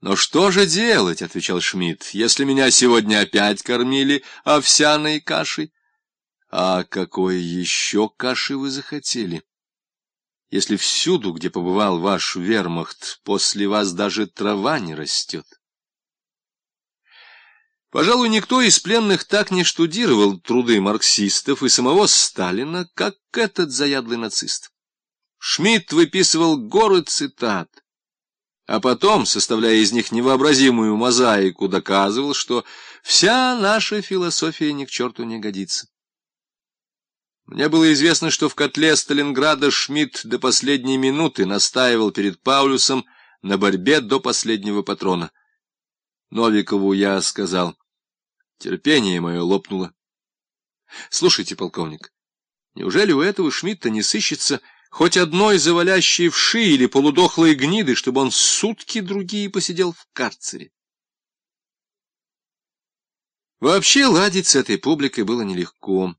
«Но что же делать?» — отвечал Шмидт, — «если меня сегодня опять кормили овсяной кашей?» «А какой еще каши вы захотели?» «Если всюду, где побывал ваш вермахт, после вас даже трава не растет». Пожалуй, никто из пленных так не штудировал труды марксистов и самого Сталина, как этот заядлый нацист. Шмидт выписывал горы цитат, а потом, составляя из них невообразимую мозаику, доказывал, что вся наша философия ни к черту не годится. Мне было известно, что в котле Сталинграда Шмидт до последней минуты настаивал перед Паулюсом на борьбе до последнего патрона. Новикову я сказал, терпение мое лопнуло. Слушайте, полковник, неужели у этого Шмидта не сыщется хоть одной завалящей вши или полудохлой гниды, чтобы он сутки другие посидел в карцере. Вообще ладить с этой публикой было нелегко.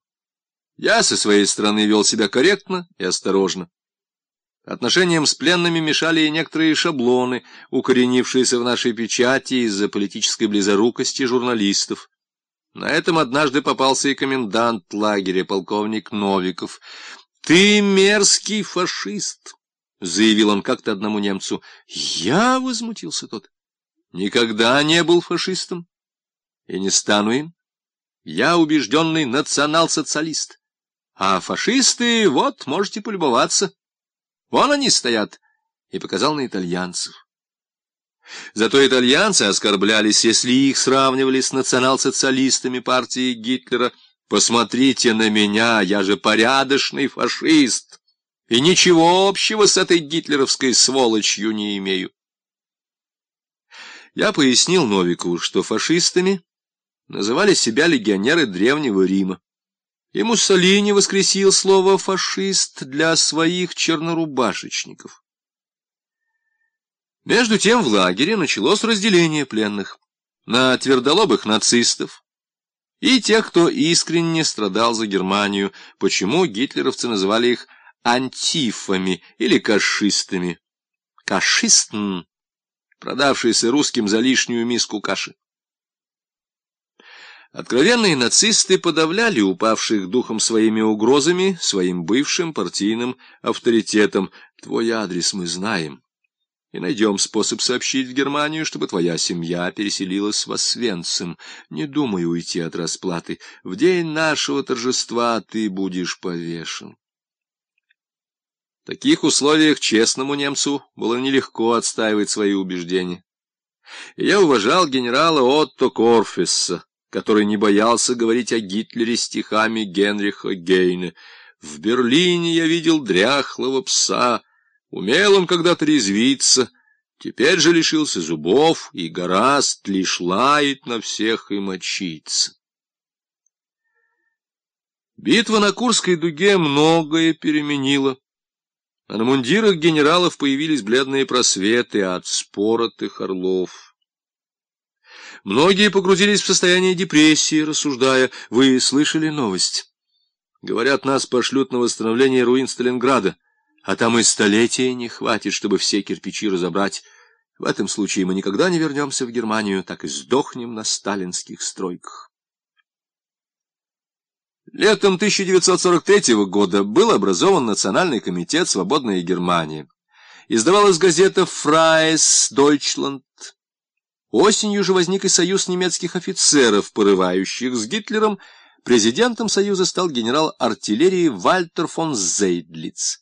Я со своей стороны вел себя корректно и осторожно. Отношениям с пленными мешали и некоторые шаблоны, укоренившиеся в нашей печати из-за политической близорукости журналистов. На этом однажды попался и комендант лагеря, полковник Новиков — «Ты мерзкий фашист!» — заявил он как-то одному немцу. «Я?» — возмутился тот. «Никогда не был фашистом и не стану им. Я убежденный национал-социалист. А фашисты, вот, можете полюбоваться. Вон они стоят!» И показал на итальянцев. Зато итальянцы оскорблялись, если их сравнивали с национал-социалистами партии Гитлера — Посмотрите на меня, я же порядочный фашист, и ничего общего с этой гитлеровской сволочью не имею. Я пояснил Новику, что фашистами называли себя легионеры Древнего Рима. И Муссолини воскресил слово «фашист» для своих чернорубашечников. Между тем в лагере началось разделение пленных на твердолобых нацистов, и тех, кто искренне страдал за Германию, почему гитлеровцы называли их антифами или кашистами. Кашистн, продавшийся русским за лишнюю миску каши. Откровенные нацисты подавляли упавших духом своими угрозами, своим бывшим партийным авторитетом. Твой адрес мы знаем и найдем способ сообщить в Германию, чтобы твоя семья переселилась в Освенцим. Не думай уйти от расплаты. В день нашего торжества ты будешь повешен. В таких условиях честному немцу было нелегко отстаивать свои убеждения. И я уважал генерала Отто Корфесса, который не боялся говорить о Гитлере стихами Генриха Гейне. В Берлине я видел дряхлого пса, Умел он когда-то резвиться, теперь же лишился зубов, и гораст лишь лает на всех и мочится. Битва на Курской дуге многое переменила. А на мундирах генералов появились бледные просветы от споротых орлов. Многие погрузились в состояние депрессии, рассуждая, вы слышали новость? Говорят, нас пошлют на восстановление руин Сталинграда а там и столетия не хватит, чтобы все кирпичи разобрать. В этом случае мы никогда не вернемся в Германию, так и сдохнем на сталинских стройках. Летом 1943 года был образован Национальный комитет «Свободная Германия». Издавалась газета «Freies Deutschland». Осенью же возник и союз немецких офицеров, порывающих с Гитлером. Президентом союза стал генерал артиллерии Вальтер фон Зейдлиц.